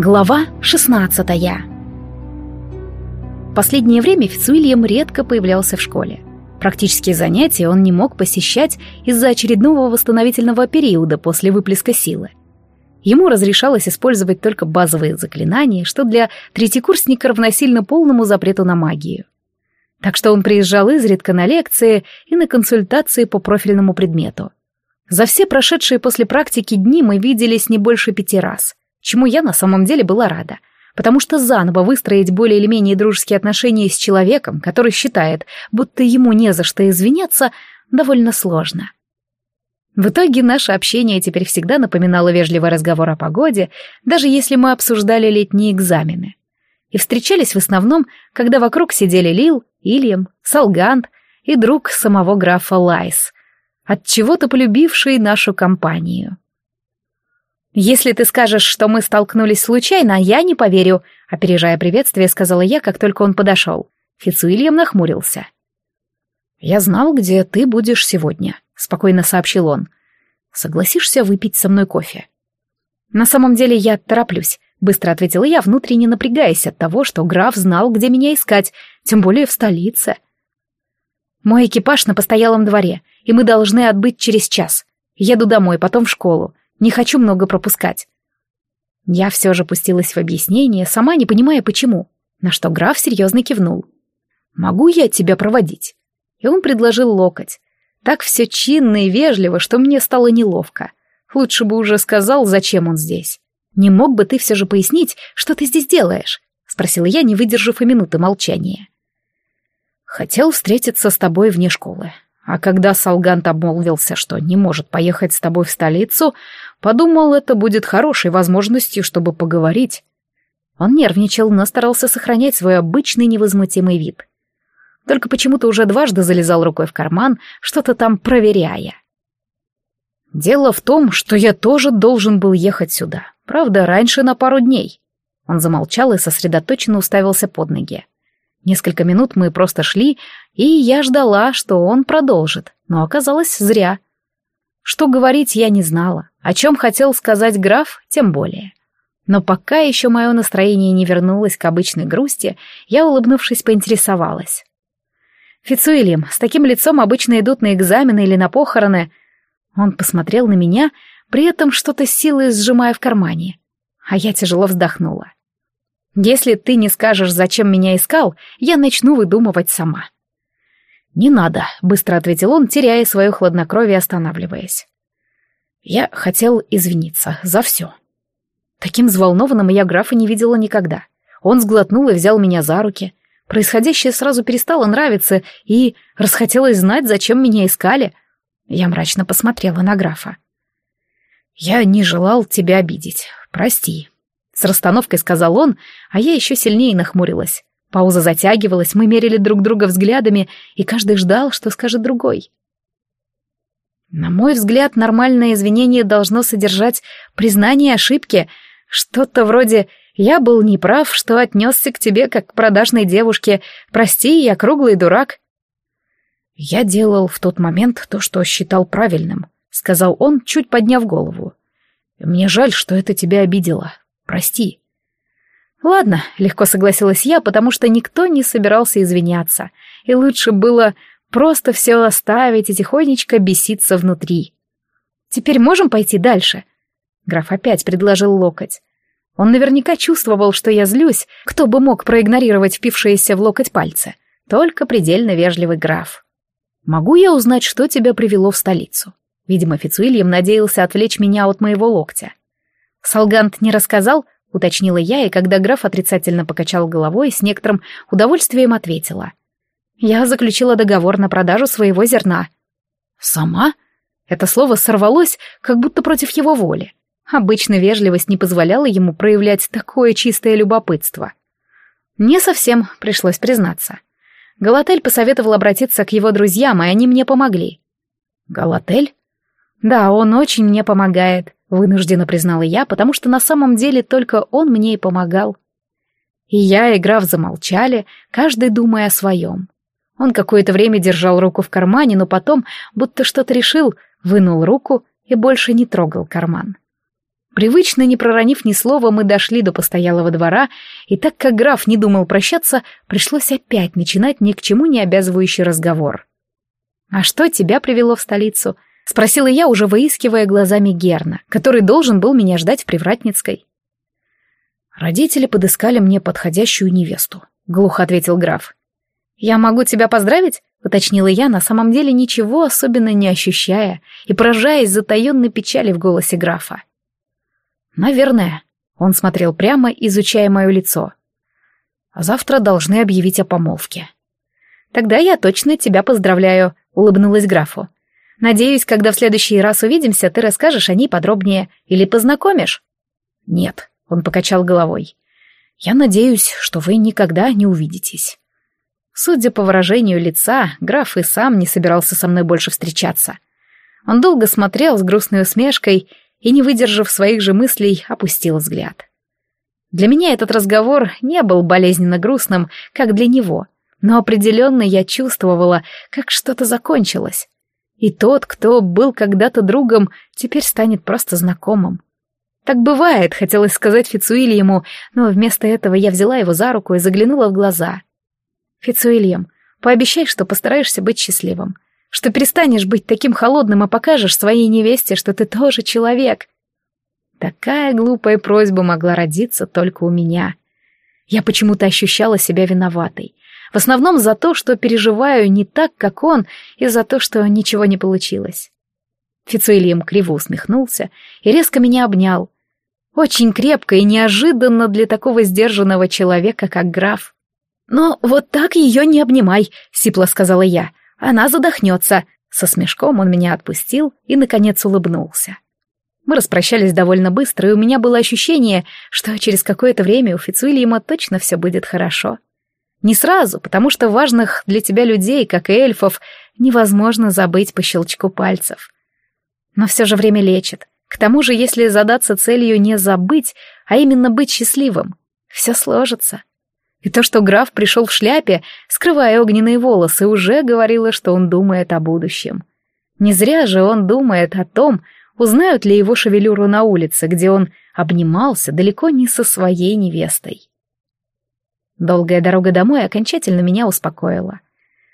Глава 16 Последнее время Фицуильям редко появлялся в школе. Практические занятия он не мог посещать из-за очередного восстановительного периода после выплеска силы. Ему разрешалось использовать только базовые заклинания, что для третьекурсника равносильно полному запрету на магию. Так что он приезжал изредка на лекции и на консультации по профильному предмету. За все прошедшие после практики дни мы виделись не больше пяти раз чему я на самом деле была рада, потому что заново выстроить более или менее дружеские отношения с человеком, который считает, будто ему не за что извиняться, довольно сложно. В итоге наше общение теперь всегда напоминало вежливый разговор о погоде, даже если мы обсуждали летние экзамены. И встречались в основном, когда вокруг сидели Лил, Ильям, Салгант и друг самого графа Лайс, от чего-то полюбивший нашу компанию. «Если ты скажешь, что мы столкнулись случайно, я не поверю», — опережая приветствие, сказала я, как только он подошел. Фицуильям нахмурился. «Я знал, где ты будешь сегодня», — спокойно сообщил он. «Согласишься выпить со мной кофе?» «На самом деле я тороплюсь», — быстро ответила я, внутренне напрягаясь от того, что граф знал, где меня искать, тем более в столице. «Мой экипаж на постоялом дворе, и мы должны отбыть через час. Еду домой, потом в школу. Не хочу много пропускать. Я все же пустилась в объяснение, сама не понимая почему, на что граф серьезно кивнул. «Могу я тебя проводить?» И он предложил локоть. Так все чинно и вежливо, что мне стало неловко. Лучше бы уже сказал, зачем он здесь. «Не мог бы ты все же пояснить, что ты здесь делаешь?» — спросила я, не выдержав и минуты молчания. «Хотел встретиться с тобой вне школы. А когда Салгант обмолвился, что не может поехать с тобой в столицу, подумал, это будет хорошей возможностью, чтобы поговорить. Он нервничал, но старался сохранять свой обычный невозмутимый вид. Только почему-то уже дважды залезал рукой в карман, что-то там проверяя. «Дело в том, что я тоже должен был ехать сюда. Правда, раньше на пару дней». Он замолчал и сосредоточенно уставился под ноги. Несколько минут мы просто шли, и я ждала, что он продолжит, но оказалось зря. Что говорить я не знала, о чем хотел сказать граф, тем более. Но пока еще мое настроение не вернулось к обычной грусти, я, улыбнувшись, поинтересовалась. «Фицуэлем, с таким лицом обычно идут на экзамены или на похороны». Он посмотрел на меня, при этом что-то силой сжимая в кармане. А я тяжело вздохнула. Если ты не скажешь, зачем меня искал, я начну выдумывать сама». «Не надо», — быстро ответил он, теряя свое хладнокровие, останавливаясь. «Я хотел извиниться за все». Таким взволнованным я графа не видела никогда. Он сглотнул и взял меня за руки. Происходящее сразу перестало нравиться, и расхотелось знать, зачем меня искали. Я мрачно посмотрела на графа. «Я не желал тебя обидеть. Прости», с расстановкой сказал он, а я еще сильнее нахмурилась. Пауза затягивалась, мы мерили друг друга взглядами, и каждый ждал, что скажет другой. На мой взгляд, нормальное извинение должно содержать признание ошибки, что-то вроде «я был неправ, что отнесся к тебе как к продажной девушке, прости, я круглый дурак». «Я делал в тот момент то, что считал правильным», — сказал он, чуть подняв голову. «Мне жаль, что это тебя обидело. Прости». «Ладно», — легко согласилась я, потому что никто не собирался извиняться, и лучше было просто все оставить и тихонечко беситься внутри. «Теперь можем пойти дальше?» Граф опять предложил локоть. Он наверняка чувствовал, что я злюсь, кто бы мог проигнорировать впившиеся в локоть пальцы. Только предельно вежливый граф. «Могу я узнать, что тебя привело в столицу?» Видимо, Фицуильям надеялся отвлечь меня от моего локтя. «Солгант не рассказал?» — уточнила я, и когда граф отрицательно покачал головой, с некоторым удовольствием ответила. «Я заключила договор на продажу своего зерна». «Сама?» Это слово сорвалось, как будто против его воли. Обычно вежливость не позволяла ему проявлять такое чистое любопытство. Не совсем, пришлось признаться. Галатель посоветовал обратиться к его друзьям, и они мне помогли. «Галатель?» «Да, он очень мне помогает. Вынужденно признала я, потому что на самом деле только он мне и помогал. И я, и граф замолчали, каждый думая о своем. Он какое-то время держал руку в кармане, но потом, будто что-то решил, вынул руку и больше не трогал карман. Привычно, не проронив ни слова, мы дошли до постоялого двора, и так как граф не думал прощаться, пришлось опять начинать ни к чему не обязывающий разговор. «А что тебя привело в столицу?» — спросила я, уже выискивая глазами Герна, который должен был меня ждать в Привратницкой. «Родители подыскали мне подходящую невесту», — глухо ответил граф. «Я могу тебя поздравить?» — уточнила я, на самом деле ничего особенно не ощущая и поражаясь затаенной печали в голосе графа. «Наверное», — он смотрел прямо, изучая мое лицо. «А завтра должны объявить о помолвке». «Тогда я точно тебя поздравляю», — улыбнулась графу. «Надеюсь, когда в следующий раз увидимся, ты расскажешь о ней подробнее или познакомишь?» «Нет», — он покачал головой. «Я надеюсь, что вы никогда не увидитесь». Судя по выражению лица, граф и сам не собирался со мной больше встречаться. Он долго смотрел с грустной усмешкой и, не выдержав своих же мыслей, опустил взгляд. Для меня этот разговор не был болезненно грустным, как для него, но определенно я чувствовала, как что-то закончилось. И тот, кто был когда-то другом, теперь станет просто знакомым. Так бывает, хотелось сказать Фицуильяму, но вместо этого я взяла его за руку и заглянула в глаза — Фицуильям, пообещай, что постараешься быть счастливым, что перестанешь быть таким холодным и покажешь своей невесте, что ты тоже человек. Такая глупая просьба могла родиться только у меня. Я почему-то ощущала себя виноватой. В основном за то, что переживаю не так, как он, и за то, что ничего не получилось. Фицуильям криво усмехнулся и резко меня обнял. Очень крепко и неожиданно для такого сдержанного человека, как граф. «Но вот так ее не обнимай», — сипло сказала я. «Она задохнется». Со смешком он меня отпустил и, наконец, улыбнулся. Мы распрощались довольно быстро, и у меня было ощущение, что через какое-то время у Фицуильяма точно все будет хорошо. Не сразу, потому что важных для тебя людей, как и эльфов, невозможно забыть по щелчку пальцев. Но все же время лечит. К тому же, если задаться целью не забыть, а именно быть счастливым, все сложится. И то, что граф пришел в шляпе, скрывая огненные волосы, уже говорило, что он думает о будущем. Не зря же он думает о том, узнают ли его шевелюру на улице, где он обнимался далеко не со своей невестой. Долгая дорога домой окончательно меня успокоила.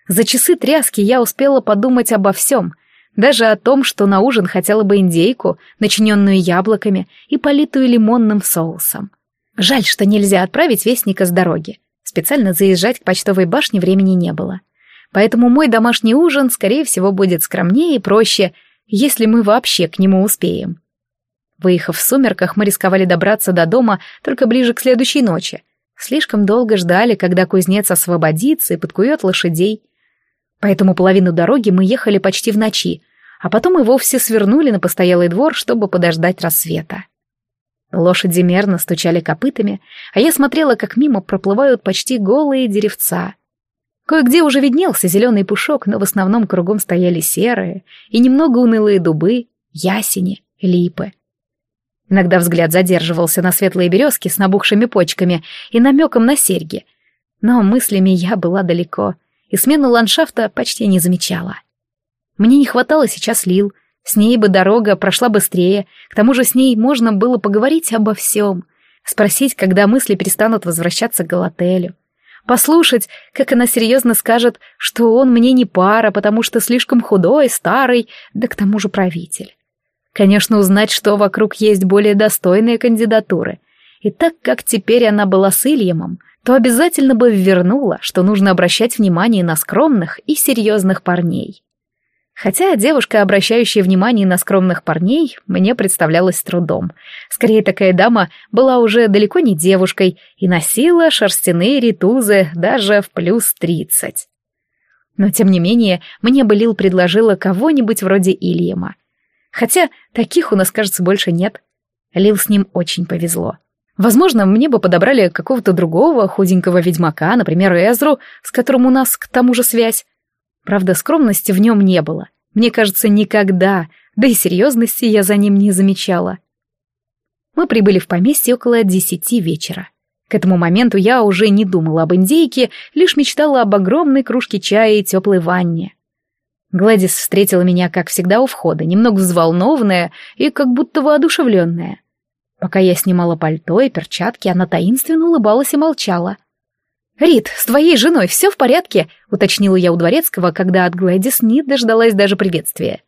За часы тряски я успела подумать обо всем, даже о том, что на ужин хотела бы индейку, начиненную яблоками и политую лимонным соусом. Жаль, что нельзя отправить вестника с дороги. Специально заезжать к почтовой башне времени не было. Поэтому мой домашний ужин, скорее всего, будет скромнее и проще, если мы вообще к нему успеем. Выехав в сумерках, мы рисковали добраться до дома только ближе к следующей ночи. Слишком долго ждали, когда кузнец освободится и подкует лошадей. Поэтому половину дороги мы ехали почти в ночи, а потом и вовсе свернули на постоялый двор, чтобы подождать рассвета. Лошади мерно стучали копытами, а я смотрела, как мимо проплывают почти голые деревца. Кое-где уже виднелся зеленый пушок, но в основном кругом стояли серые и немного унылые дубы, ясени, липы. Иногда взгляд задерживался на светлые березки с набухшими почками и намеком на серьги. Но мыслями я была далеко, и смену ландшафта почти не замечала. Мне не хватало сейчас лил — с ней бы дорога прошла быстрее, к тому же с ней можно было поговорить обо всем, спросить, когда мысли перестанут возвращаться к Галателю, послушать, как она серьезно скажет, что он мне не пара, потому что слишком худой, старый, да к тому же правитель. Конечно, узнать, что вокруг есть более достойные кандидатуры. И так как теперь она была с Ильямом, то обязательно бы вернула, что нужно обращать внимание на скромных и серьезных парней. Хотя девушка, обращающая внимание на скромных парней, мне представлялась трудом. Скорее, такая дама была уже далеко не девушкой и носила шерстяные ритузы даже в плюс тридцать. Но, тем не менее, мне бы Лил предложила кого-нибудь вроде Ильяма. Хотя таких у нас, кажется, больше нет. Лил с ним очень повезло. Возможно, мне бы подобрали какого-то другого худенького ведьмака, например, Эзру, с которым у нас к тому же связь. Правда, скромности в нем не было. Мне кажется, никогда, да и серьезности я за ним не замечала. Мы прибыли в поместье около десяти вечера. К этому моменту я уже не думала об индейке, лишь мечтала об огромной кружке чая и теплой ванне. Гладис встретила меня, как всегда, у входа, немного взволнованная и как будто воодушевленная. Пока я снимала пальто и перчатки, она таинственно улыбалась и молчала. «Рит, с твоей женой все в порядке?» — уточнила я у Дворецкого, когда от Глэдис не дождалась даже приветствия.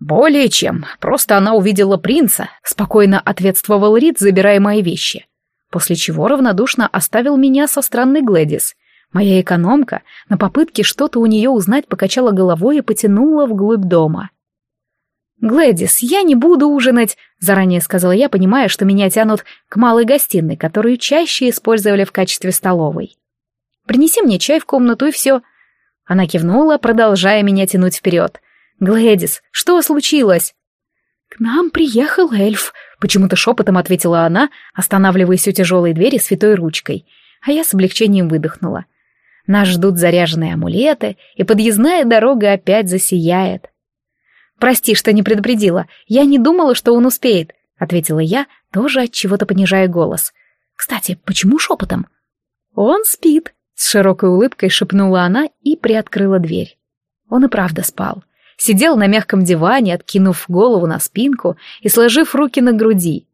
«Более чем. Просто она увидела принца», — спокойно ответствовал Рит, забирая мои вещи. После чего равнодушно оставил меня со странной Глэдис. Моя экономка на попытке что-то у нее узнать покачала головой и потянула вглубь дома. «Глэдис, я не буду ужинать», — заранее сказала я, понимая, что меня тянут к малой гостиной, которую чаще использовали в качестве столовой. «Принеси мне чай в комнату и все». Она кивнула, продолжая меня тянуть вперед. «Глэдис, что случилось?» «К нам приехал эльф», — почему-то шепотом ответила она, останавливаясь у тяжелой двери святой ручкой, а я с облегчением выдохнула. Нас ждут заряженные амулеты, и подъездная дорога опять засияет. «Прости, что не предупредила. Я не думала, что он успеет», — ответила я, тоже от чего-то понижая голос. «Кстати, почему шепотом?» «Он спит», — с широкой улыбкой шепнула она и приоткрыла дверь. Он и правда спал. Сидел на мягком диване, откинув голову на спинку и сложив руки на груди.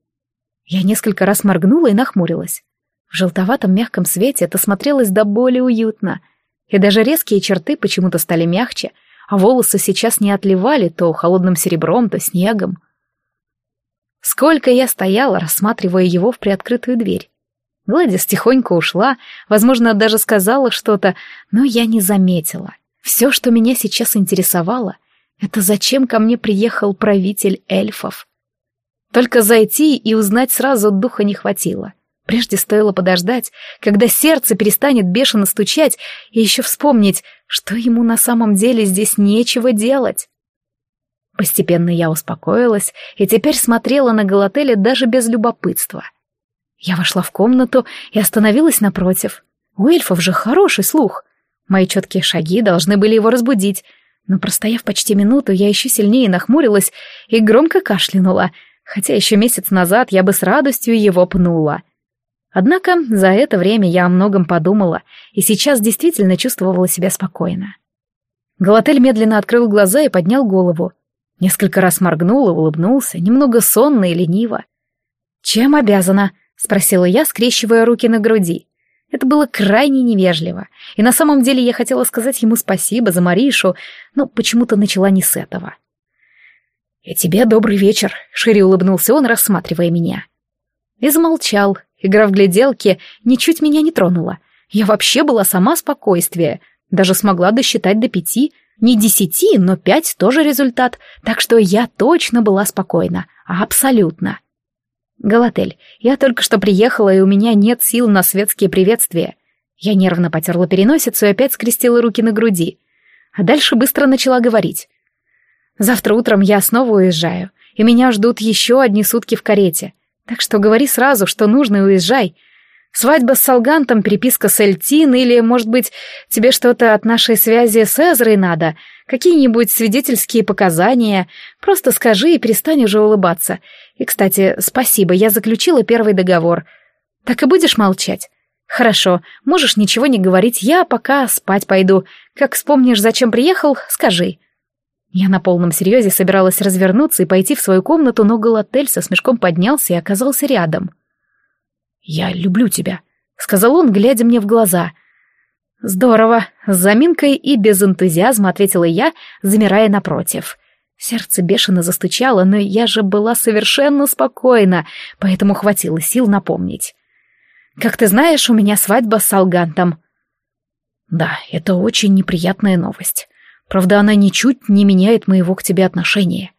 Я несколько раз моргнула и нахмурилась. В желтоватом мягком свете это смотрелось до боли уютно, и даже резкие черты почему-то стали мягче — а волосы сейчас не отливали то холодным серебром, то снегом. Сколько я стояла, рассматривая его в приоткрытую дверь. Гладис тихонько ушла, возможно, даже сказала что-то, но я не заметила. Все, что меня сейчас интересовало, это зачем ко мне приехал правитель эльфов. Только зайти и узнать сразу духа не хватило. Прежде стоило подождать, когда сердце перестанет бешено стучать, и еще вспомнить, что ему на самом деле здесь нечего делать. Постепенно я успокоилась и теперь смотрела на Галателя даже без любопытства. Я вошла в комнату и остановилась напротив. У эльфов же хороший слух. Мои четкие шаги должны были его разбудить, но простояв почти минуту, я еще сильнее нахмурилась и громко кашлянула, хотя еще месяц назад я бы с радостью его пнула. Однако за это время я о многом подумала и сейчас действительно чувствовала себя спокойно. Галатель медленно открыл глаза и поднял голову. Несколько раз моргнул и улыбнулся, немного сонно и лениво. «Чем обязана?» — спросила я, скрещивая руки на груди. Это было крайне невежливо, и на самом деле я хотела сказать ему спасибо за Маришу, но почему-то начала не с этого. «И тебе добрый вечер», — шире улыбнулся он, рассматривая меня. И замолчал, Игра в гляделки ничуть меня не тронула. Я вообще была сама спокойствие. Даже смогла досчитать до пяти. Не десяти, но пять тоже результат. Так что я точно была спокойна. Абсолютно. Галатель, я только что приехала, и у меня нет сил на светские приветствия. Я нервно потерла переносицу и опять скрестила руки на груди. А дальше быстро начала говорить. Завтра утром я снова уезжаю, и меня ждут еще одни сутки в карете. Так что говори сразу, что нужно, и уезжай. Свадьба с Салгантом, переписка с Эльтин, или, может быть, тебе что-то от нашей связи с Эзрой надо, какие-нибудь свидетельские показания. Просто скажи и перестань уже улыбаться. И, кстати, спасибо, я заключила первый договор. Так и будешь молчать? Хорошо, можешь ничего не говорить, я пока спать пойду. Как вспомнишь, зачем приехал, скажи. Я на полном серьезе собиралась развернуться и пойти в свою комнату, но Галатель со смешком поднялся и оказался рядом. «Я люблю тебя», — сказал он, глядя мне в глаза. «Здорово», — с заминкой и без энтузиазма ответила я, замирая напротив. Сердце бешено застучало, но я же была совершенно спокойна, поэтому хватило сил напомнить. «Как ты знаешь, у меня свадьба с Салгантом». «Да, это очень неприятная новость. Правда, она ничуть не меняет моего к тебе отношения.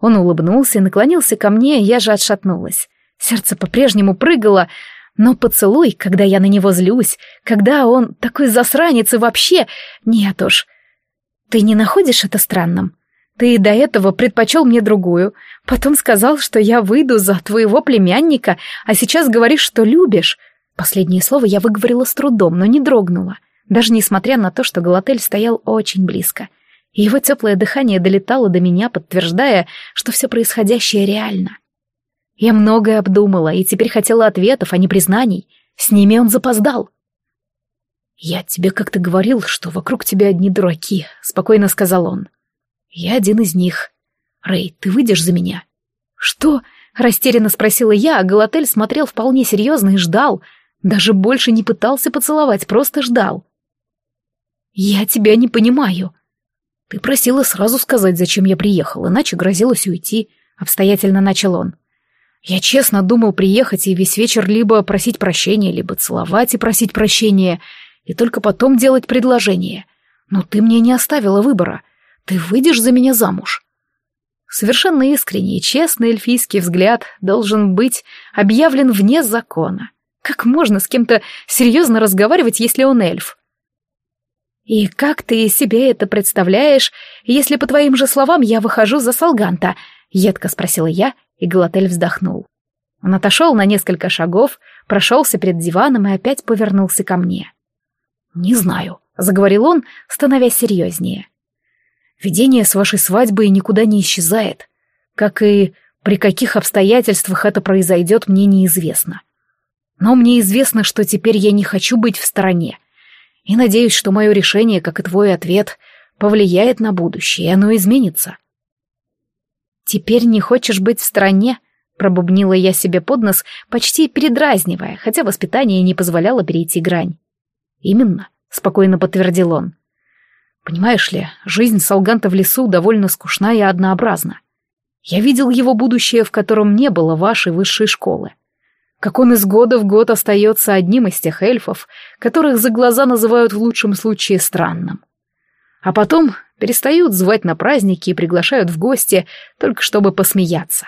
Он улыбнулся и наклонился ко мне, я же отшатнулась. Сердце по-прежнему прыгало, но поцелуй, когда я на него злюсь, когда он такой засранец и вообще... Нет уж. Ты не находишь это странным? Ты до этого предпочел мне другую, потом сказал, что я выйду за твоего племянника, а сейчас говоришь, что любишь. Последнее слово я выговорила с трудом, но не дрогнула даже несмотря на то, что Галатель стоял очень близко. Его теплое дыхание долетало до меня, подтверждая, что все происходящее реально. Я многое обдумала и теперь хотела ответов, а не признаний. С ними он запоздал. «Я тебе как-то говорил, что вокруг тебя одни дураки», — спокойно сказал он. «Я один из них. Рэй, ты выйдешь за меня?» «Что?» Растерянно спросила я, а Галатель смотрел вполне серьезно и ждал. Даже больше не пытался поцеловать, просто ждал. «Я тебя не понимаю», «Ты просила сразу сказать, зачем я приехал, иначе грозилась уйти», — обстоятельно начал он. «Я честно думал приехать и весь вечер либо просить прощения, либо целовать и просить прощения, и только потом делать предложение. Но ты мне не оставила выбора. Ты выйдешь за меня замуж». Совершенно искренний, честный эльфийский взгляд должен быть объявлен вне закона. Как можно с кем-то серьезно разговаривать, если он эльф? «И как ты себе это представляешь, если, по твоим же словам, я выхожу за Салганта?» — едко спросила я, и Галатель вздохнул. Он отошел на несколько шагов, прошелся перед диваном и опять повернулся ко мне. «Не знаю», — заговорил он, становясь серьезнее. «Видение с вашей свадьбы никуда не исчезает. Как и при каких обстоятельствах это произойдет, мне неизвестно. Но мне известно, что теперь я не хочу быть в стороне, и надеюсь, что мое решение, как и твой ответ, повлияет на будущее, и оно изменится. «Теперь не хочешь быть в стране?» — пробубнила я себе под нос, почти передразнивая, хотя воспитание не позволяло перейти грань. «Именно», — спокойно подтвердил он. «Понимаешь ли, жизнь Салганта в лесу довольно скучна и однообразна. Я видел его будущее, в котором не было вашей высшей школы как он из года в год остается одним из тех эльфов, которых за глаза называют в лучшем случае странным. А потом перестают звать на праздники и приглашают в гости, только чтобы посмеяться.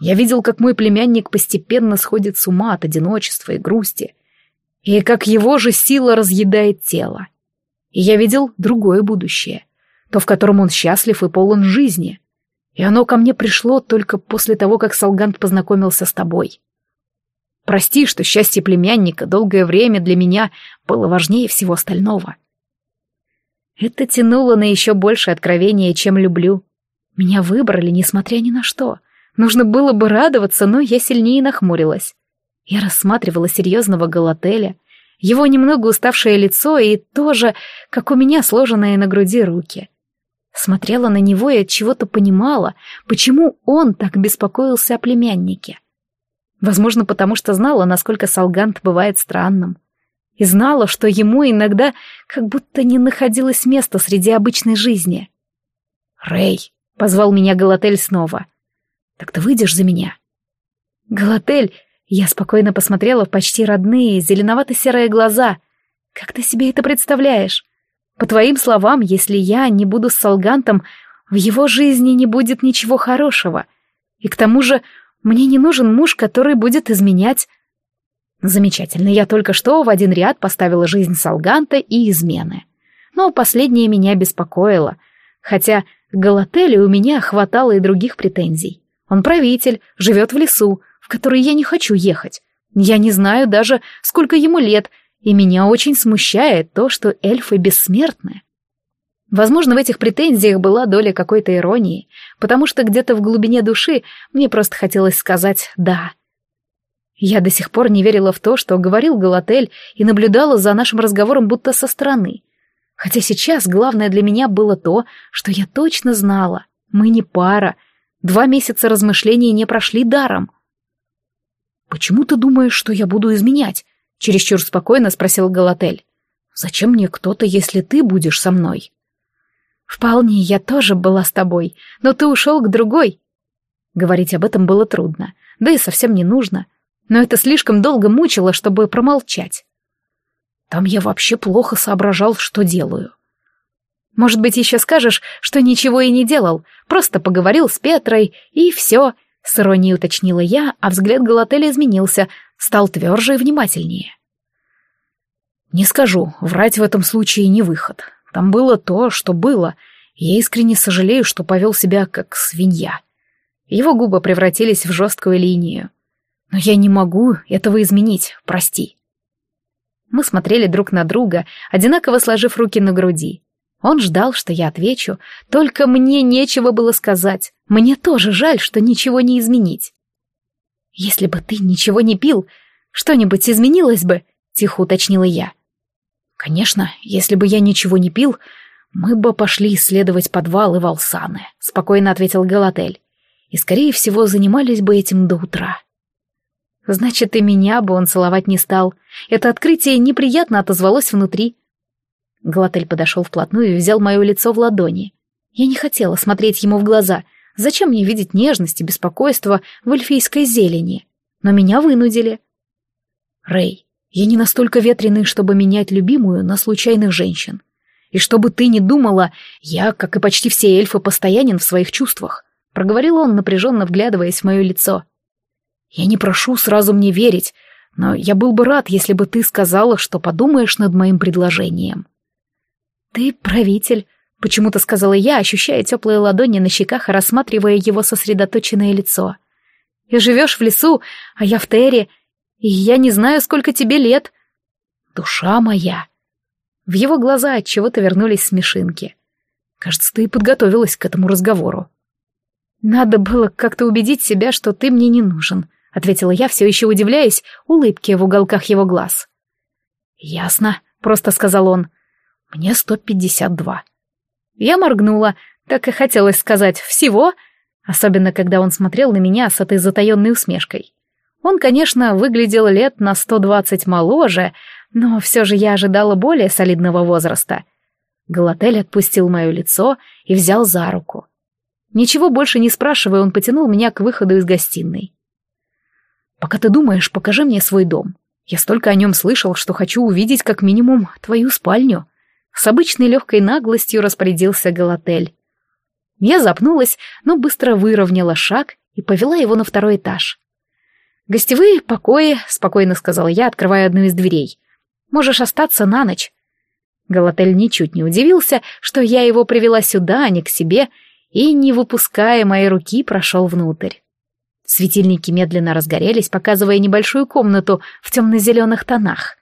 Я видел, как мой племянник постепенно сходит с ума от одиночества и грусти, и как его же сила разъедает тело. И я видел другое будущее, то, в котором он счастлив и полон жизни. И оно ко мне пришло только после того, как Салгант познакомился с тобой. Прости, что счастье племянника долгое время для меня было важнее всего остального. Это тянуло на еще больше откровения, чем люблю. Меня выбрали, несмотря ни на что. Нужно было бы радоваться, но я сильнее нахмурилась. Я рассматривала серьезного Галателя, его немного уставшее лицо и тоже, как у меня, сложенные на груди руки. Смотрела на него и от чего-то понимала, почему он так беспокоился о племяннике. Возможно, потому что знала, насколько Салгант бывает странным. И знала, что ему иногда как будто не находилось места среди обычной жизни. «Рэй», — позвал меня Галатель снова. «Так ты выйдешь за меня?» «Галатель», — я спокойно посмотрела в почти родные, зеленовато-серые глаза. «Как ты себе это представляешь? По твоим словам, если я не буду с Салгантом, в его жизни не будет ничего хорошего. И к тому же мне не нужен муж, который будет изменять. Замечательно, я только что в один ряд поставила жизнь Салганта и измены. Но последнее меня беспокоило, хотя к у меня хватало и других претензий. Он правитель, живет в лесу, в который я не хочу ехать. Я не знаю даже, сколько ему лет, и меня очень смущает то, что эльфы бессмертны. Возможно, в этих претензиях была доля какой-то иронии, потому что где-то в глубине души мне просто хотелось сказать «да». Я до сих пор не верила в то, что говорил Галатель, и наблюдала за нашим разговором будто со стороны. Хотя сейчас главное для меня было то, что я точно знала. Мы не пара. Два месяца размышлений не прошли даром. «Почему ты думаешь, что я буду изменять?» — чересчур спокойно спросил Галатель. «Зачем мне кто-то, если ты будешь со мной?» «Вполне, я тоже была с тобой, но ты ушел к другой». Говорить об этом было трудно, да и совсем не нужно, но это слишком долго мучило, чтобы промолчать. Там я вообще плохо соображал, что делаю. Может быть, еще скажешь, что ничего и не делал, просто поговорил с Петрой, и все, — с иронией уточнила я, а взгляд Галателя изменился, стал тверже и внимательнее. Не скажу, врать в этом случае не выход. Там было то, что было, я искренне сожалею, что повел себя как свинья. Его губы превратились в жесткую линию. Но я не могу этого изменить, прости. Мы смотрели друг на друга, одинаково сложив руки на груди. Он ждал, что я отвечу, только мне нечего было сказать. Мне тоже жаль, что ничего не изменить. «Если бы ты ничего не пил, что-нибудь изменилось бы?» — тихо уточнила я. «Конечно, если бы я ничего не пил, мы бы пошли исследовать подвалы Волсаны», — спокойно ответил Галатель. и, скорее всего, занимались бы этим до утра. Значит, и меня бы он целовать не стал. Это открытие неприятно отозвалось внутри. Глотель подошел вплотную и взял мое лицо в ладони. Я не хотела смотреть ему в глаза. Зачем мне видеть нежность и беспокойство в эльфийской зелени? Но меня вынудили. Рэй, я не настолько ветреный, чтобы менять любимую на случайных женщин. И чтобы ты не думала, я, как и почти все эльфы, постоянен в своих чувствах. Проговорил он, напряженно вглядываясь в мое лицо. Я не прошу сразу мне верить, но я был бы рад, если бы ты сказала, что подумаешь над моим предложением. Ты правитель, почему-то сказала я, ощущая теплые ладони на щеках и рассматривая его сосредоточенное лицо. И живешь в лесу, а я в Терре, и я не знаю, сколько тебе лет. Душа моя. В его глаза от чего-то вернулись смешинки. Кажется, ты и подготовилась к этому разговору. Надо было как-то убедить себя, что ты мне не нужен. — ответила я, все еще удивляясь улыбке в уголках его глаз. «Ясно», — просто сказал он. «Мне сто пятьдесят два». Я моргнула, так и хотелось сказать «всего», особенно когда он смотрел на меня с этой затаенной усмешкой. Он, конечно, выглядел лет на сто двадцать моложе, но все же я ожидала более солидного возраста. Галатель отпустил мое лицо и взял за руку. Ничего больше не спрашивая, он потянул меня к выходу из гостиной. Пока ты думаешь, покажи мне свой дом. Я столько о нем слышал, что хочу увидеть как минимум твою спальню. С обычной легкой наглостью распорядился Галатель. Я запнулась, но быстро выровняла шаг и повела его на второй этаж. «Гостевые покои», — спокойно сказала я, открывая одну из дверей. «Можешь остаться на ночь». Галатель ничуть не удивился, что я его привела сюда, а не к себе, и, не выпуская моей руки, прошел внутрь. Светильники медленно разгорелись, показывая небольшую комнату в темно-зеленых тонах.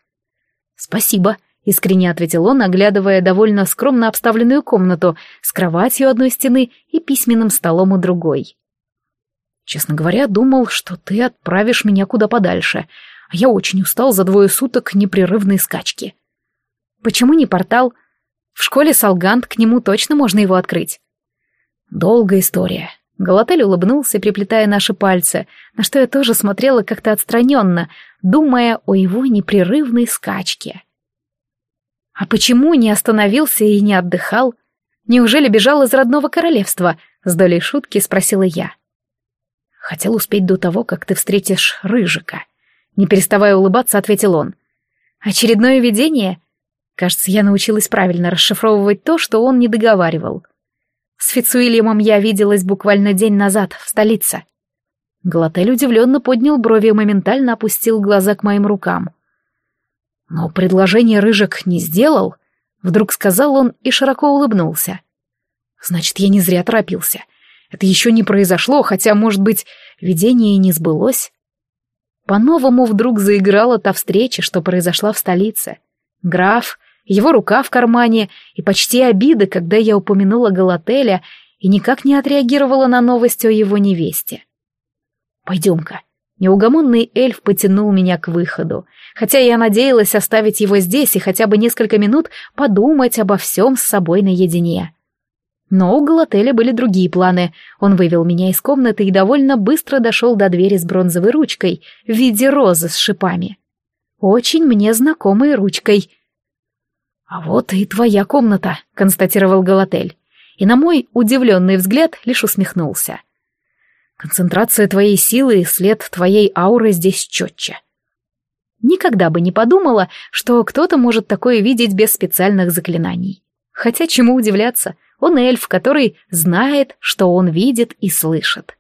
«Спасибо», — искренне ответил он, оглядывая довольно скромно обставленную комнату с кроватью одной стены и письменным столом у другой. «Честно говоря, думал, что ты отправишь меня куда подальше, а я очень устал за двое суток непрерывной скачки». «Почему не портал? В школе Салгант, к нему точно можно его открыть». «Долгая история. Галатель улыбнулся, приплетая наши пальцы, на что я тоже смотрела как-то отстраненно, думая о его непрерывной скачке. А почему не остановился и не отдыхал? Неужели бежал из родного королевства? С долей шутки спросила я. Хотел успеть до того, как ты встретишь Рыжика. Не переставая улыбаться, ответил он. Очередное видение? Кажется, я научилась правильно расшифровывать то, что он не договаривал. С Фицуильямом я виделась буквально день назад, в столице. Глотель удивленно поднял брови и моментально опустил глаза к моим рукам. «Но предложение Рыжик не сделал?» — вдруг сказал он и широко улыбнулся. «Значит, я не зря торопился. Это еще не произошло, хотя, может быть, видение и не сбылось». По-новому вдруг заиграла та встреча, что произошла в столице. Граф, его рука в кармане и почти обида, когда я упомянула Галателя и никак не отреагировала на новость о его невесте. «Пойдем-ка». Неугомонный эльф потянул меня к выходу, хотя я надеялась оставить его здесь и хотя бы несколько минут подумать обо всем с собой наедине. Но у Галателя были другие планы. Он вывел меня из комнаты и довольно быстро дошел до двери с бронзовой ручкой в виде розы с шипами. Очень мне знакомой ручкой. «А вот и твоя комната», — констатировал Галатель. И на мой удивленный взгляд лишь усмехнулся. «Концентрация твоей силы и след твоей ауры здесь четче». Никогда бы не подумала, что кто-то может такое видеть без специальных заклинаний. Хотя чему удивляться, он эльф, который знает, что он видит и слышит.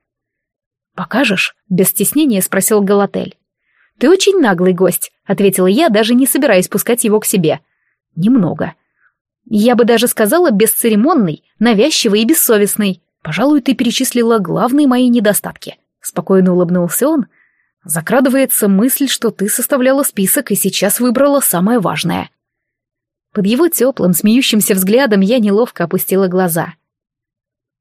«Покажешь?» — без стеснения спросил Галатель. «Ты очень наглый гость», — ответила я, даже не собираясь пускать его к себе. Немного. Я бы даже сказала бесцеремонный, навязчивый и бессовестный. Пожалуй, ты перечислила главные мои недостатки. Спокойно улыбнулся он. Закрадывается мысль, что ты составляла список и сейчас выбрала самое важное. Под его теплым, смеющимся взглядом я неловко опустила глаза.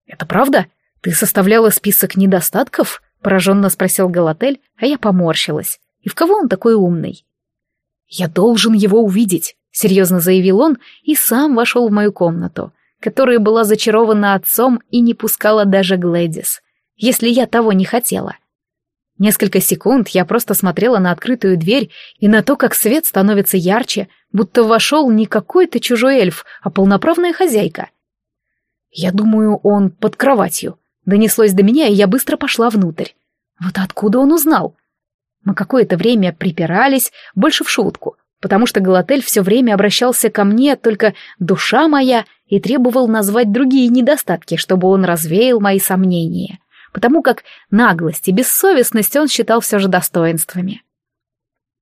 «Это правда? Ты составляла список недостатков?» — пораженно спросил Галатель, а я поморщилась. «И в кого он такой умный?» «Я должен его увидеть серьезно заявил он и сам вошел в мою комнату, которая была зачарована отцом и не пускала даже Глэдис. если я того не хотела. Несколько секунд я просто смотрела на открытую дверь и на то, как свет становится ярче, будто вошел не какой-то чужой эльф, а полноправная хозяйка. Я думаю, он под кроватью. Донеслось до меня, и я быстро пошла внутрь. Вот откуда он узнал? Мы какое-то время припирались, больше в шутку, потому что Галатель все время обращался ко мне только «душа моя» и требовал назвать другие недостатки, чтобы он развеял мои сомнения потому как наглость и бессовестность он считал все же достоинствами.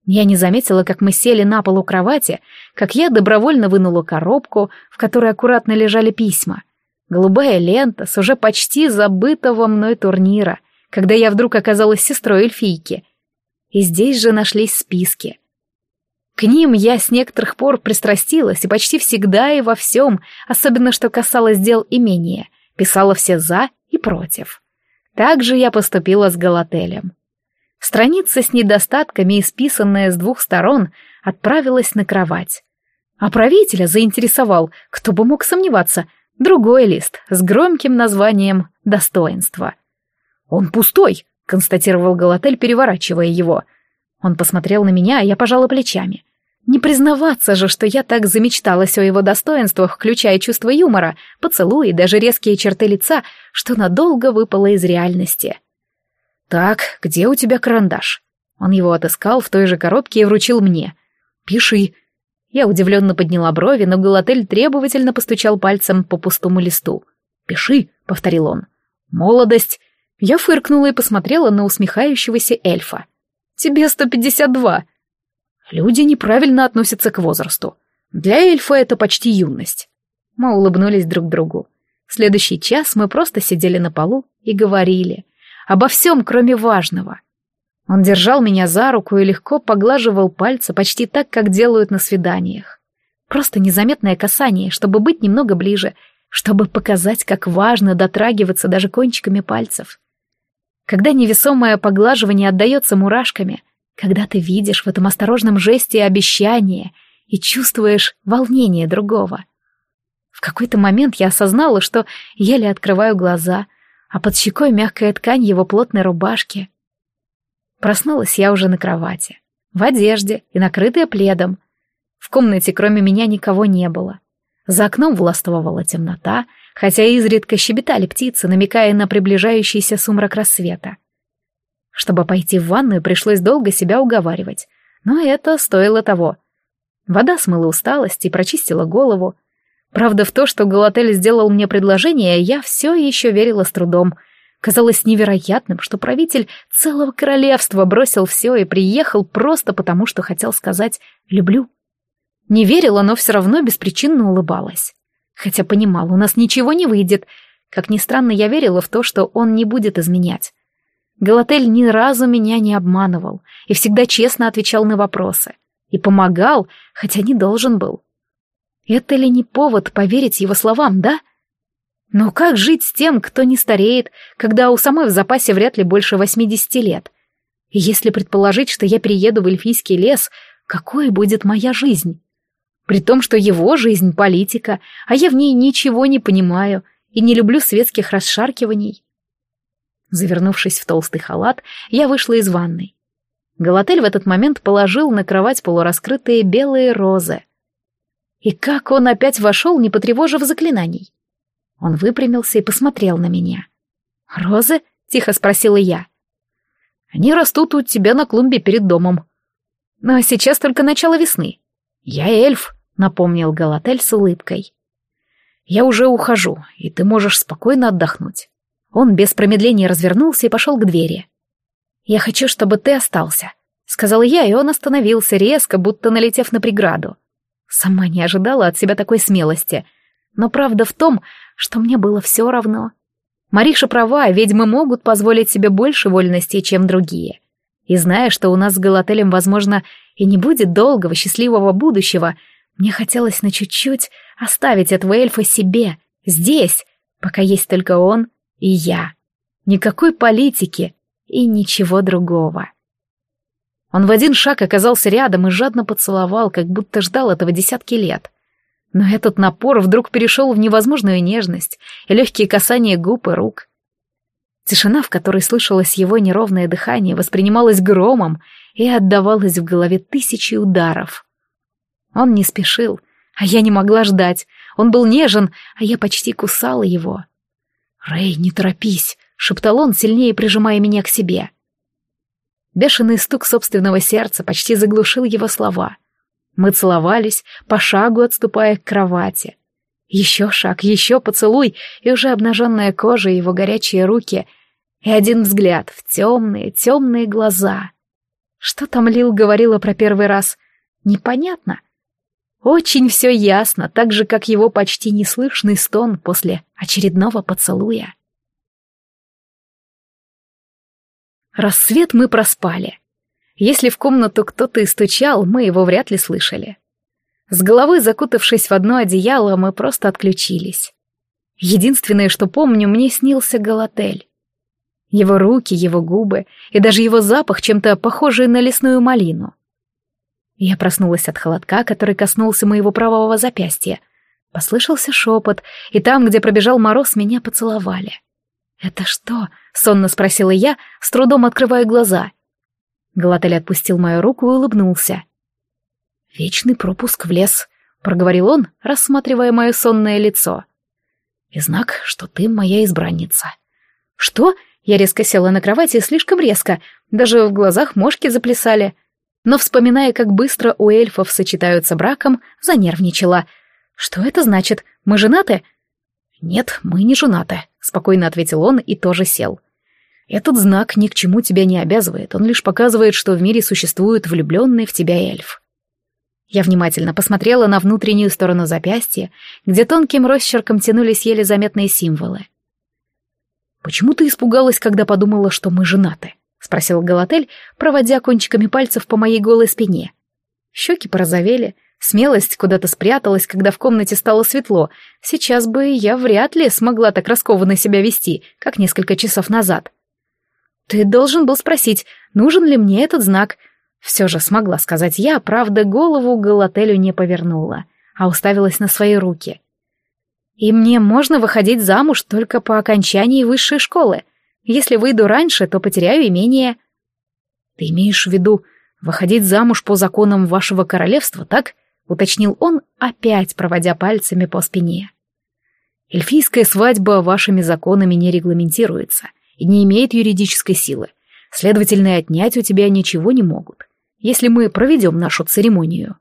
Я не заметила, как мы сели на полу кровати, как я добровольно вынула коробку, в которой аккуратно лежали письма. Голубая лента с уже почти забытого мной турнира, когда я вдруг оказалась сестрой эльфийки. И здесь же нашлись списки. К ним я с некоторых пор пристрастилась и почти всегда и во всем, особенно что касалось дел имения, писала все «за» и «против». Так же я поступила с Галателем. Страница с недостатками, исписанная с двух сторон, отправилась на кровать. А правителя заинтересовал, кто бы мог сомневаться, другой лист с громким названием «Достоинство». «Он пустой», — констатировал Галатель, переворачивая его. Он посмотрел на меня, а я пожала плечами. Не признаваться же, что я так замечталась о его достоинствах, включая чувство юмора, поцелуи и даже резкие черты лица, что надолго выпало из реальности. «Так, где у тебя карандаш?» Он его отыскал в той же коробке и вручил мне. «Пиши». Я удивленно подняла брови, но Галатель требовательно постучал пальцем по пустому листу. «Пиши», — повторил он. «Молодость». Я фыркнула и посмотрела на усмехающегося эльфа. «Тебе сто пятьдесят два». Люди неправильно относятся к возрасту. Для эльфа это почти юность. Мы улыбнулись друг другу. В следующий час мы просто сидели на полу и говорили. Обо всем, кроме важного. Он держал меня за руку и легко поглаживал пальцы почти так, как делают на свиданиях. Просто незаметное касание, чтобы быть немного ближе, чтобы показать, как важно дотрагиваться даже кончиками пальцев. Когда невесомое поглаживание отдается мурашками — когда ты видишь в этом осторожном жесте обещание и чувствуешь волнение другого. В какой-то момент я осознала, что еле открываю глаза, а под щекой мягкая ткань его плотной рубашки. Проснулась я уже на кровати, в одежде и накрытая пледом. В комнате кроме меня никого не было. За окном властвовала темнота, хотя изредка щебетали птицы, намекая на приближающийся сумрак рассвета. Чтобы пойти в ванную, пришлось долго себя уговаривать. Но это стоило того. Вода смыла усталость и прочистила голову. Правда, в то, что Галатель сделал мне предложение, я все еще верила с трудом. Казалось невероятным, что правитель целого королевства бросил все и приехал просто потому, что хотел сказать «люблю». Не верила, но все равно беспричинно улыбалась. Хотя понимала, у нас ничего не выйдет. Как ни странно, я верила в то, что он не будет изменять. Галатель ни разу меня не обманывал и всегда честно отвечал на вопросы. И помогал, хотя не должен был. Это ли не повод поверить его словам, да? Но как жить с тем, кто не стареет, когда у самой в запасе вряд ли больше 80 лет? И если предположить, что я перееду в эльфийский лес, какой будет моя жизнь? При том, что его жизнь — политика, а я в ней ничего не понимаю и не люблю светских расшаркиваний. Завернувшись в толстый халат, я вышла из ванной. Галатель в этот момент положил на кровать полураскрытые белые розы. И как он опять вошел, не потревожив заклинаний? Он выпрямился и посмотрел на меня. «Розы?» — тихо спросила я. «Они растут у тебя на клумбе перед домом. Но сейчас только начало весны. Я эльф», — напомнил Галатель с улыбкой. «Я уже ухожу, и ты можешь спокойно отдохнуть. Он без промедления развернулся и пошел к двери. «Я хочу, чтобы ты остался», — сказала я, и он остановился резко, будто налетев на преграду. Сама не ожидала от себя такой смелости. Но правда в том, что мне было все равно. Мариша права, ведьмы могут позволить себе больше вольностей, чем другие. И зная, что у нас с Галателем, возможно, и не будет долгого счастливого будущего, мне хотелось на чуть-чуть оставить этого эльфа себе, здесь, пока есть только он и я. Никакой политики и ничего другого. Он в один шаг оказался рядом и жадно поцеловал, как будто ждал этого десятки лет. Но этот напор вдруг перешел в невозможную нежность и легкие касания губ и рук. Тишина, в которой слышалось его неровное дыхание, воспринималась громом и отдавалась в голове тысячи ударов. Он не спешил, а я не могла ждать. Он был нежен, а я почти кусала его. «Рэй, не торопись», — шептал он, сильнее прижимая меня к себе. Бешеный стук собственного сердца почти заглушил его слова. Мы целовались, по шагу отступая к кровати. Еще шаг, еще поцелуй, и уже обнаженная кожа, его горячие руки, и один взгляд в темные, темные глаза. Что там Лил говорила про первый раз? Непонятно. Очень все ясно, так же, как его почти неслышный стон после очередного поцелуя. Рассвет мы проспали. Если в комнату кто-то и стучал, мы его вряд ли слышали. С головы закутавшись в одно одеяло, мы просто отключились. Единственное, что помню, мне снился Галатель. Его руки, его губы и даже его запах чем-то похожий на лесную малину. Я проснулась от холодка, который коснулся моего правого запястья. Послышался шепот, и там, где пробежал мороз, меня поцеловали. «Это что?» — сонно спросила я, с трудом открывая глаза. Галатель отпустил мою руку и улыбнулся. «Вечный пропуск в лес», — проговорил он, рассматривая мое сонное лицо. «И знак, что ты моя избранница». «Что?» — я резко села на кровати, слишком резко, даже в глазах мошки заплясали. Но, вспоминая, как быстро у эльфов сочетаются браком, занервничала. «Что это значит? Мы женаты?» «Нет, мы не женаты», — спокойно ответил он и тоже сел. «Этот знак ни к чему тебя не обязывает, он лишь показывает, что в мире существует влюбленный в тебя эльф». Я внимательно посмотрела на внутреннюю сторону запястья, где тонким росчерком тянулись еле заметные символы. «Почему ты испугалась, когда подумала, что мы женаты?» — спросил Галатель, проводя кончиками пальцев по моей голой спине. Щеки порозовели, смелость куда-то спряталась, когда в комнате стало светло. Сейчас бы я вряд ли смогла так раскованно себя вести, как несколько часов назад. «Ты должен был спросить, нужен ли мне этот знак?» Все же смогла сказать я, правда, голову Галателю не повернула, а уставилась на свои руки. И мне можно выходить замуж только по окончании высшей школы. Если выйду раньше, то потеряю имение. Ты имеешь в виду выходить замуж по законам вашего королевства, так? Уточнил он, опять проводя пальцами по спине. Эльфийская свадьба вашими законами не регламентируется и не имеет юридической силы. Следовательно, отнять у тебя ничего не могут если мы проведем нашу церемонию?»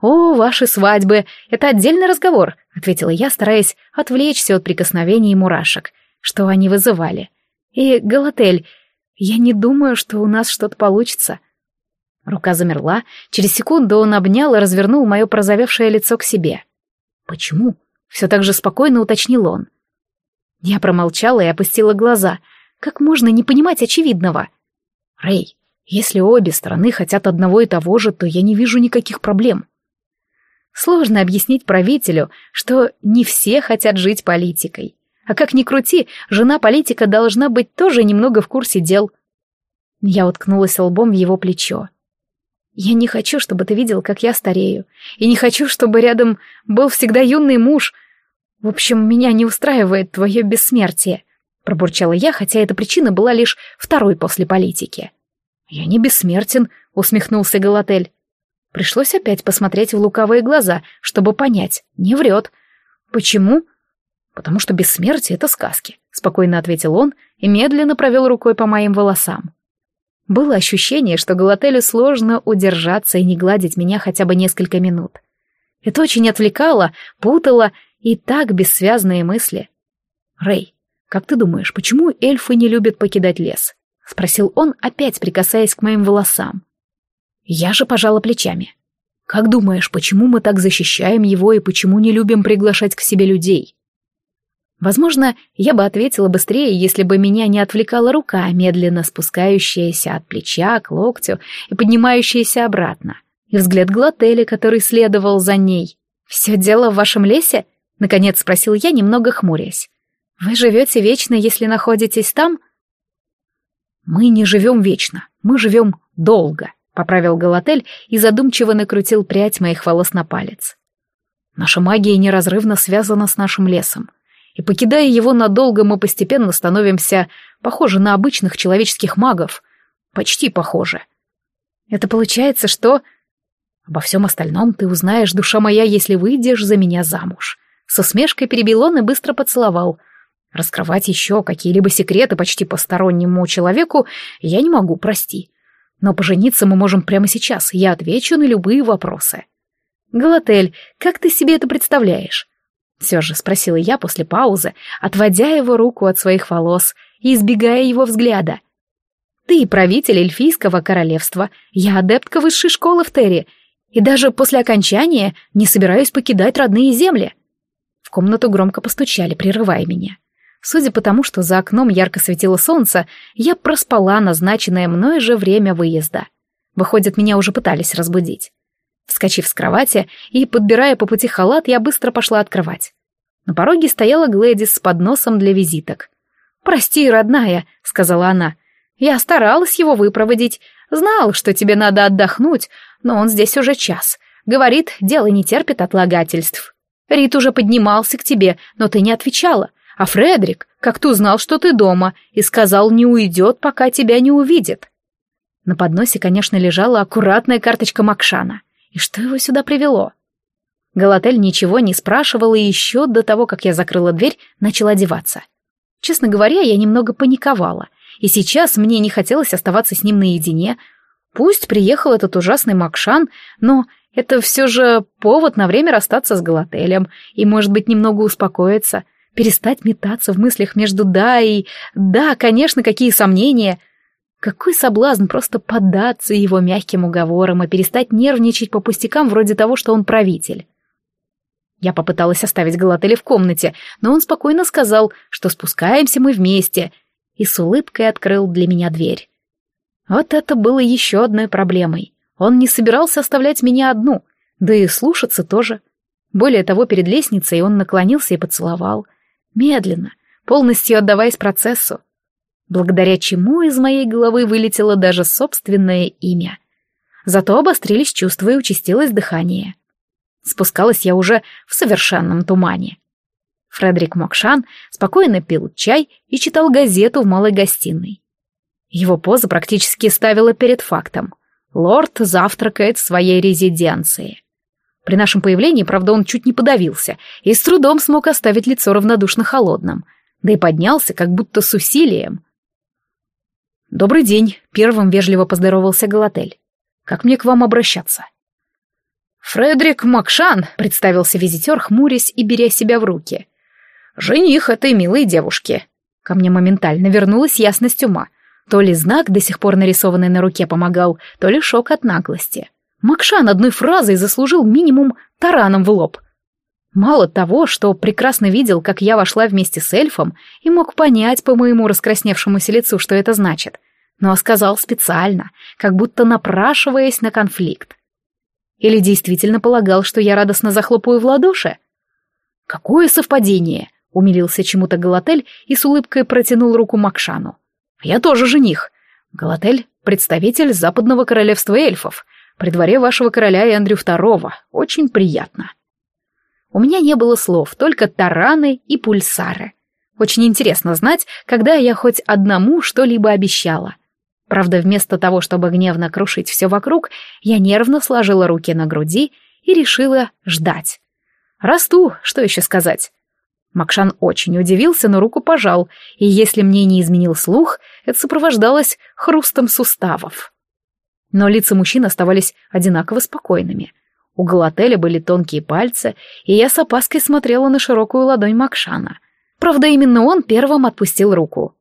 «О, ваши свадьбы — это отдельный разговор», — ответила я, стараясь отвлечься от прикосновений мурашек, что они вызывали. «И, Галатель, я не думаю, что у нас что-то получится». Рука замерла, через секунду он обнял и развернул мое прозовевшее лицо к себе. «Почему?» — все так же спокойно уточнил он. Я промолчала и опустила глаза. Как можно не понимать очевидного? «Рэй, если обе стороны хотят одного и того же, то я не вижу никаких проблем. Сложно объяснить правителю, что не все хотят жить политикой. А как ни крути, жена политика должна быть тоже немного в курсе дел. Я уткнулась лбом в его плечо. Я не хочу, чтобы ты видел, как я старею. И не хочу, чтобы рядом был всегда юный муж. В общем, меня не устраивает твое бессмертие. Пробурчала я, хотя эта причина была лишь второй после политики. «Я не бессмертен», — усмехнулся Галатель. Пришлось опять посмотреть в лукавые глаза, чтобы понять, не врет. «Почему?» «Потому что бессмертие — это сказки», — спокойно ответил он и медленно провел рукой по моим волосам. Было ощущение, что Галателю сложно удержаться и не гладить меня хотя бы несколько минут. Это очень отвлекало, путало и так бессвязные мысли. «Рэй, как ты думаешь, почему эльфы не любят покидать лес?» — спросил он, опять прикасаясь к моим волосам. Я же пожала плечами. «Как думаешь, почему мы так защищаем его и почему не любим приглашать к себе людей?» Возможно, я бы ответила быстрее, если бы меня не отвлекала рука, медленно спускающаяся от плеча к локтю и поднимающаяся обратно, и взгляд Глотели, который следовал за ней. «Все дело в вашем лесе?» — наконец спросил я, немного хмурясь. «Вы живете вечно, если находитесь там?» «Мы не живем вечно, мы живем долго», — поправил Галатель и задумчиво накрутил прядь моих волос на палец. «Наша магия неразрывно связана с нашим лесом, И покидая его надолго, мы постепенно становимся похожи на обычных человеческих магов. Почти похожи. Это получается, что... Обо всем остальном ты узнаешь, душа моя, если выйдешь за меня замуж. С усмешкой перебил он и быстро поцеловал. Раскрывать еще какие-либо секреты почти постороннему человеку я не могу, прости. Но пожениться мы можем прямо сейчас, я отвечу на любые вопросы. Галатель, как ты себе это представляешь? Все же спросила я после паузы, отводя его руку от своих волос и избегая его взгляда. Ты правитель эльфийского королевства, я адептка высшей школы в Терри, и даже после окончания не собираюсь покидать родные земли. В комнату громко постучали, прерывая меня. Судя по тому, что за окном ярко светило солнце, я проспала назначенное мною же время выезда. Выходит, меня уже пытались разбудить. Вскочив с кровати и подбирая по пути халат, я быстро пошла открывать. На пороге стояла Глэдис с подносом для визиток. «Прости, родная», — сказала она. «Я старалась его выпроводить. Знал, что тебе надо отдохнуть, но он здесь уже час. Говорит, дело не терпит отлагательств. Рит уже поднимался к тебе, но ты не отвечала. А Фредерик как-то узнал, что ты дома, и сказал, не уйдет, пока тебя не увидит». На подносе, конечно, лежала аккуратная карточка Макшана. И что его сюда привело? Галатель ничего не спрашивал и еще до того, как я закрыла дверь, начал одеваться. Честно говоря, я немного паниковала, и сейчас мне не хотелось оставаться с ним наедине. Пусть приехал этот ужасный Макшан, но это все же повод на время расстаться с Галателем и, может быть, немного успокоиться, перестать метаться в мыслях между «да» и «да», конечно, какие сомнения — какой соблазн просто поддаться его мягким уговорам и перестать нервничать по пустякам вроде того, что он правитель. Я попыталась оставить Галателя в комнате, но он спокойно сказал, что спускаемся мы вместе, и с улыбкой открыл для меня дверь. Вот это было еще одной проблемой. Он не собирался оставлять меня одну, да и слушаться тоже. Более того, перед лестницей он наклонился и поцеловал. Медленно, полностью отдаваясь процессу благодаря чему из моей головы вылетело даже собственное имя. Зато обострились чувства и участилось дыхание. Спускалась я уже в совершенном тумане. Фредерик Мокшан спокойно пил чай и читал газету в малой гостиной. Его поза практически ставила перед фактом. Лорд завтракает в своей резиденции. При нашем появлении, правда, он чуть не подавился и с трудом смог оставить лицо равнодушно холодным, да и поднялся, как будто с усилием. «Добрый день», — первым вежливо поздоровался Галатель. «Как мне к вам обращаться?» «Фредерик Макшан», — представился визитер, хмурясь и беря себя в руки. «Жених этой милой девушки». Ко мне моментально вернулась ясность ума. То ли знак, до сих пор нарисованный на руке, помогал, то ли шок от наглости. Макшан одной фразой заслужил минимум тараном в лоб. Мало того, что прекрасно видел, как я вошла вместе с эльфом, и мог понять по моему раскрасневшемуся лицу, что это значит, но сказал специально, как будто напрашиваясь на конфликт. Или действительно полагал, что я радостно захлопаю в ладоши? «Какое совпадение!» — умилился чему-то Галатель и с улыбкой протянул руку Макшану. «Я тоже жених. Галатель — представитель западного королевства эльфов, при дворе вашего короля Эндрю II. Очень приятно». У меня не было слов, только тараны и пульсары. Очень интересно знать, когда я хоть одному что-либо обещала. Правда, вместо того, чтобы гневно крушить все вокруг, я нервно сложила руки на груди и решила ждать. Расту, что еще сказать. Макшан очень удивился, но руку пожал, и если мне не изменил слух, это сопровождалось хрустом суставов. Но лица мужчин оставались одинаково спокойными — у Галателя были тонкие пальцы, и я с опаской смотрела на широкую ладонь Макшана. Правда, именно он первым отпустил руку.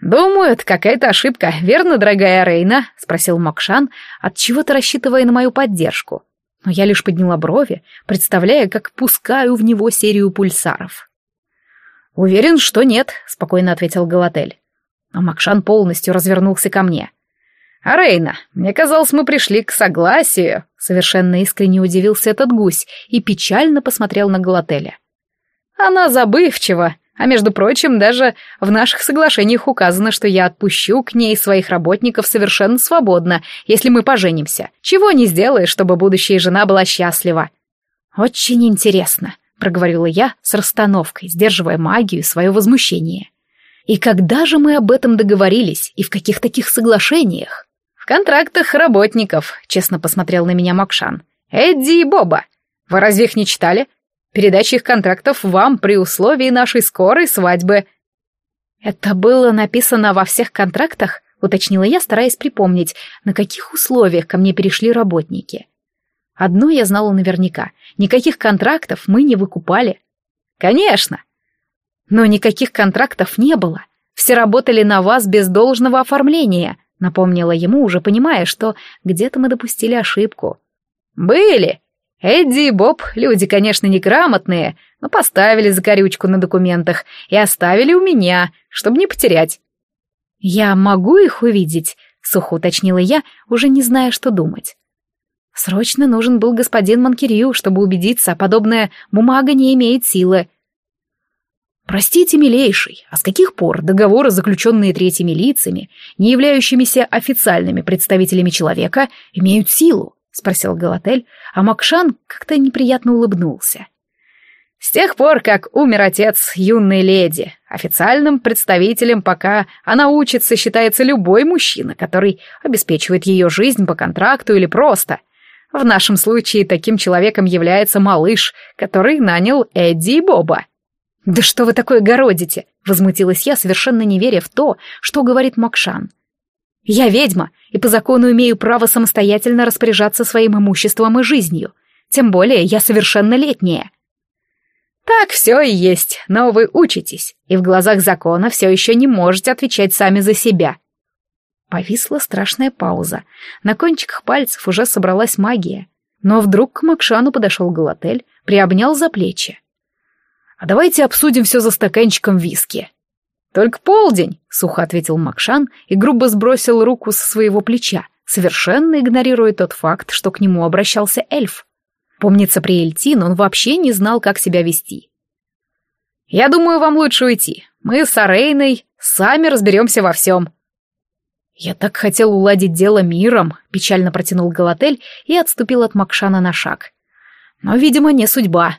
«Думаю, это какая-то ошибка, верно, дорогая Рейна?» — спросил Макшан, от чего то рассчитывая на мою поддержку. Но я лишь подняла брови, представляя, как пускаю в него серию пульсаров. «Уверен, что нет», — спокойно ответил Галатель. А Макшан полностью развернулся ко мне. «А Рейна, мне казалось, мы пришли к согласию», — совершенно искренне удивился этот гусь и печально посмотрел на Галателя. «Она забывчива, а между прочим, даже в наших соглашениях указано, что я отпущу к ней своих работников совершенно свободно, если мы поженимся. Чего не сделаешь, чтобы будущая жена была счастлива». «Очень интересно», проговорила я с расстановкой, сдерживая магию и свое возмущение. И когда же мы об этом договорились, и в каких таких соглашениях? В контрактах работников, честно посмотрел на меня Макшан. Эдди и Боба. Вы разве их не читали? Передача их контрактов вам при условии нашей скорой свадьбы. Это было написано во всех контрактах? Уточнила я, стараясь припомнить, на каких условиях ко мне перешли работники. Одно я знала наверняка. Никаких контрактов мы не выкупали. Конечно. Но никаких контрактов не было. Все работали на вас без должного оформления, напомнила ему, уже понимая, что где-то мы допустили ошибку. Были. Эдди и Боб, люди, конечно, неграмотные, но поставили закорючку на документах и оставили у меня, чтобы не потерять. «Я могу их увидеть?» — сухо уточнила я, уже не зная, что думать. Срочно нужен был господин Манкирию, чтобы убедиться, подобная бумага не имеет силы. Простите, милейший, а с каких пор договоры, заключенные третьими лицами, не являющимися официальными представителями человека, имеют силу? — спросил Галатель, а Макшан как-то неприятно улыбнулся. С тех пор, как умер отец юной леди, официальным представителем, пока она учится, считается любой мужчина, который обеспечивает ее жизнь по контракту или просто — в нашем случае таким человеком является малыш, который нанял Эдди и Боба. «Да что вы такое городите?» — возмутилась я, совершенно не веря в то, что говорит Макшан. «Я ведьма, и по закону имею право самостоятельно распоряжаться своим имуществом и жизнью. Тем более я совершеннолетняя». «Так все и есть, но вы учитесь, и в глазах закона все еще не можете отвечать сами за себя», Повисла страшная пауза. На кончиках пальцев уже собралась магия. Но вдруг к Макшану подошел Галатель, приобнял за плечи. «А давайте обсудим все за стаканчиком виски». «Только полдень», — сухо ответил Макшан и грубо сбросил руку со своего плеча, совершенно игнорируя тот факт, что к нему обращался эльф. Помнится, при Эльтин он вообще не знал, как себя вести. «Я думаю, вам лучше уйти. Мы с Арейной сами разберемся во всем», «Я так хотел уладить дело миром», — печально протянул Галатель и отступил от Макшана на шаг. «Но, видимо, не судьба».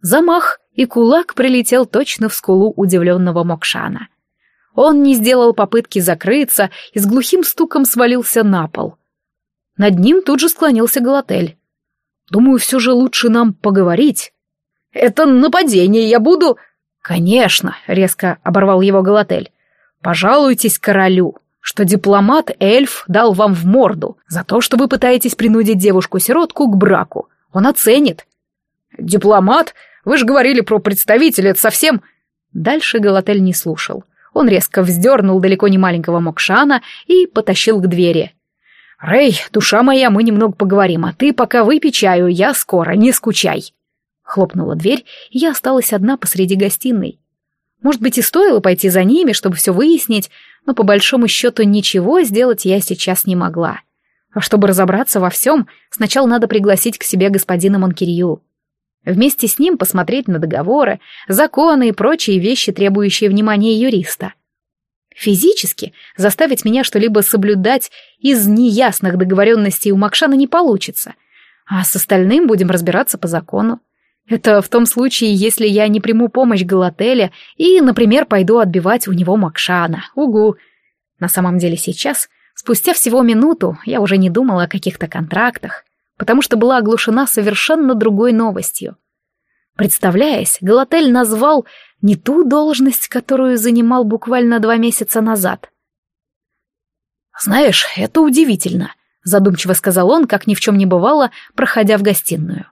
Замах, и кулак прилетел точно в скулу удивленного Мокшана. Он не сделал попытки закрыться и с глухим стуком свалился на пол. Над ним тут же склонился Галатель. «Думаю, все же лучше нам поговорить». «Это нападение, я буду...» «Конечно», — резко оборвал его Галатель. «Пожалуйтесь королю» что дипломат-эльф дал вам в морду за то, что вы пытаетесь принудить девушку-сиротку к браку. Он оценит. Дипломат? Вы же говорили про представителя, это совсем... Дальше Галатель не слушал. Он резко вздернул далеко не маленького Мокшана и потащил к двери. «Рэй, душа моя, мы немного поговорим, а ты пока выпей чаю, я скоро, не скучай». Хлопнула дверь, и я осталась одна посреди гостиной. Может быть, и стоило пойти за ними, чтобы все выяснить, но по большому счету ничего сделать я сейчас не могла. А чтобы разобраться во всем, сначала надо пригласить к себе господина Монкирью. Вместе с ним посмотреть на договоры, законы и прочие вещи, требующие внимания юриста. Физически заставить меня что-либо соблюдать из неясных договоренностей у Макшана не получится, а с остальным будем разбираться по закону. Это в том случае, если я не приму помощь Галателя и, например, пойду отбивать у него Макшана. Угу. На самом деле сейчас, спустя всего минуту, я уже не думала о каких-то контрактах, потому что была оглушена совершенно другой новостью. Представляясь, Галатель назвал не ту должность, которую занимал буквально два месяца назад. «Знаешь, это удивительно», — задумчиво сказал он, как ни в чем не бывало, проходя в гостиную.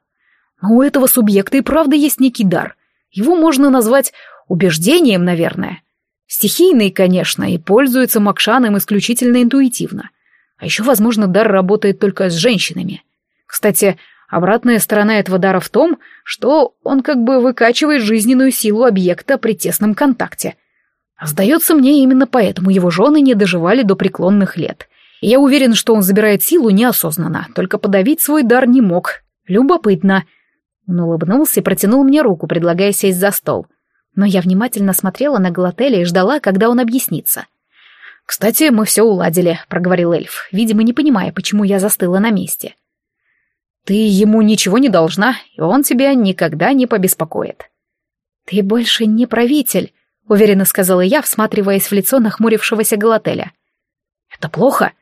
А у этого субъекта и правда есть некий дар. Его можно назвать убеждением, наверное. Стихийный, конечно, и пользуется Макшаном исключительно интуитивно. А еще, возможно, дар работает только с женщинами. Кстати, обратная сторона этого дара в том, что он как бы выкачивает жизненную силу объекта при тесном контакте. Сдается мне, именно поэтому его жены не доживали до преклонных лет. И я уверен, что он забирает силу неосознанно, только подавить свой дар не мог. Любопытно. Он улыбнулся и протянул мне руку, предлагая сесть за стол. Но я внимательно смотрела на Галателя и ждала, когда он объяснится. «Кстати, мы все уладили», — проговорил эльф, видимо, не понимая, почему я застыла на месте. Ты ему ничего не должна, и он тебя никогда не побеспокоит. Ты больше не правитель, уверенно сказала я, всматриваясь в лицо нахмурившегося Галателя. Это плохо?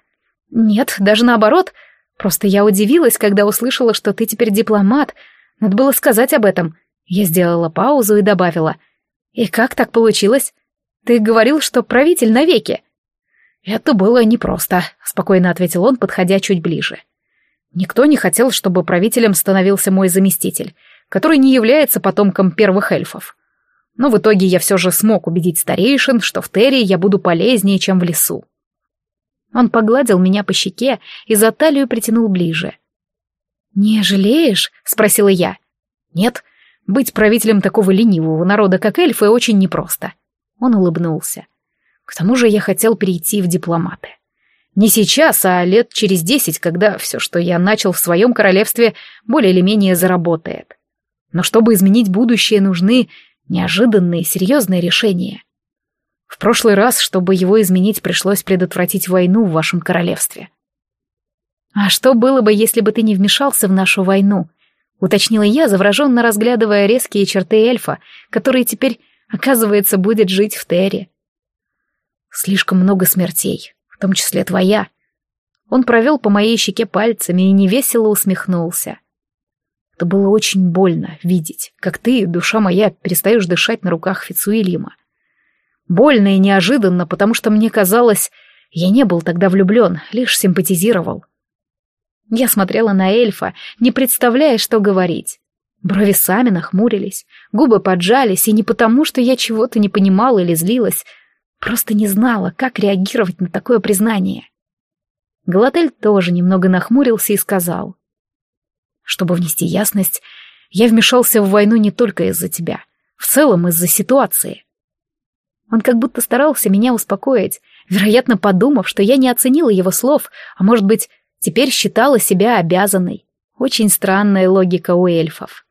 Нет, даже наоборот. Просто я удивилась, когда услышала, что ты теперь дипломат. Надо было сказать об этом. Я сделала паузу и добавила. И как так получилось? Ты говорил, что правитель навеки. Это было непросто, спокойно ответил он, подходя чуть ближе. Никто не хотел, чтобы правителем становился мой заместитель, который не является потомком первых эльфов. Но в итоге я все же смог убедить старейшин, что в Терри я буду полезнее, чем в лесу. Он погладил меня по щеке и за талию притянул ближе. «Не жалеешь?» — спросила я. «Нет, быть правителем такого ленивого народа, как эльфы, очень непросто». Он улыбнулся. «К тому же я хотел перейти в дипломаты». Не сейчас, а лет через десять, когда все, что я начал в своем королевстве, более или менее заработает. Но чтобы изменить будущее, нужны неожиданные, серьезные решения. В прошлый раз, чтобы его изменить, пришлось предотвратить войну в вашем королевстве. «А что было бы, если бы ты не вмешался в нашу войну?» — уточнила я, завороженно разглядывая резкие черты эльфа, который теперь, оказывается, будет жить в Терре. «Слишком много смертей, в том числе твоя. Он провел по моей щеке пальцами и невесело усмехнулся. Это было очень больно видеть, как ты, душа моя, перестаешь дышать на руках Фицуильяма. Больно и неожиданно, потому что мне казалось, я не был тогда влюблен, лишь симпатизировал. Я смотрела на эльфа, не представляя, что говорить. Брови сами нахмурились, губы поджались, и не потому, что я чего-то не понимала или злилась, Просто не знала, как реагировать на такое признание. Галатель тоже немного нахмурился и сказал. Чтобы внести ясность, я вмешался в войну не только из-за тебя, в целом из-за ситуации. Он как будто старался меня успокоить, вероятно, подумав, что я не оценила его слов, а может быть, теперь считала себя обязанной. Очень странная логика у эльфов.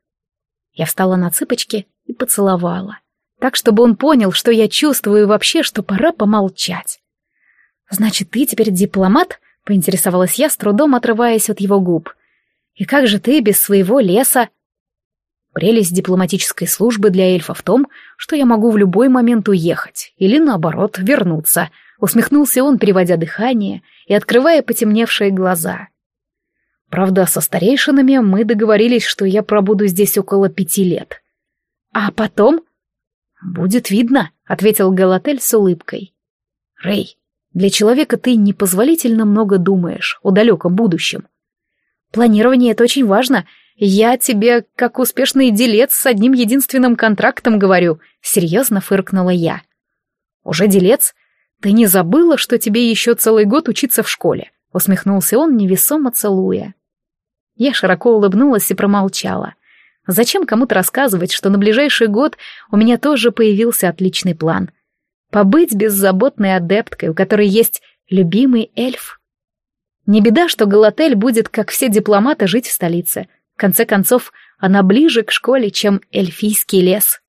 Я встала на цыпочки и поцеловала так, чтобы он понял, что я чувствую и вообще, что пора помолчать. «Значит, ты теперь дипломат?» — поинтересовалась я, с трудом отрываясь от его губ. «И как же ты без своего леса?» Прелесть дипломатической службы для эльфа в том, что я могу в любой момент уехать или, наоборот, вернуться, усмехнулся он, переводя дыхание и открывая потемневшие глаза. Правда, со старейшинами мы договорились, что я пробуду здесь около пяти лет. А потом «Будет видно», — ответил Галатель с улыбкой. «Рэй, для человека ты непозволительно много думаешь о далеком будущем. Планирование — это очень важно. Я тебе, как успешный делец с одним единственным контрактом говорю», — серьезно фыркнула я. «Уже делец? Ты не забыла, что тебе еще целый год учиться в школе?» — усмехнулся он, невесомо целуя. Я широко улыбнулась и промолчала. Зачем кому-то рассказывать, что на ближайший год у меня тоже появился отличный план? Побыть беззаботной адепткой, у которой есть любимый эльф. Не беда, что Галатель будет, как все дипломаты, жить в столице. В конце концов, она ближе к школе, чем эльфийский лес.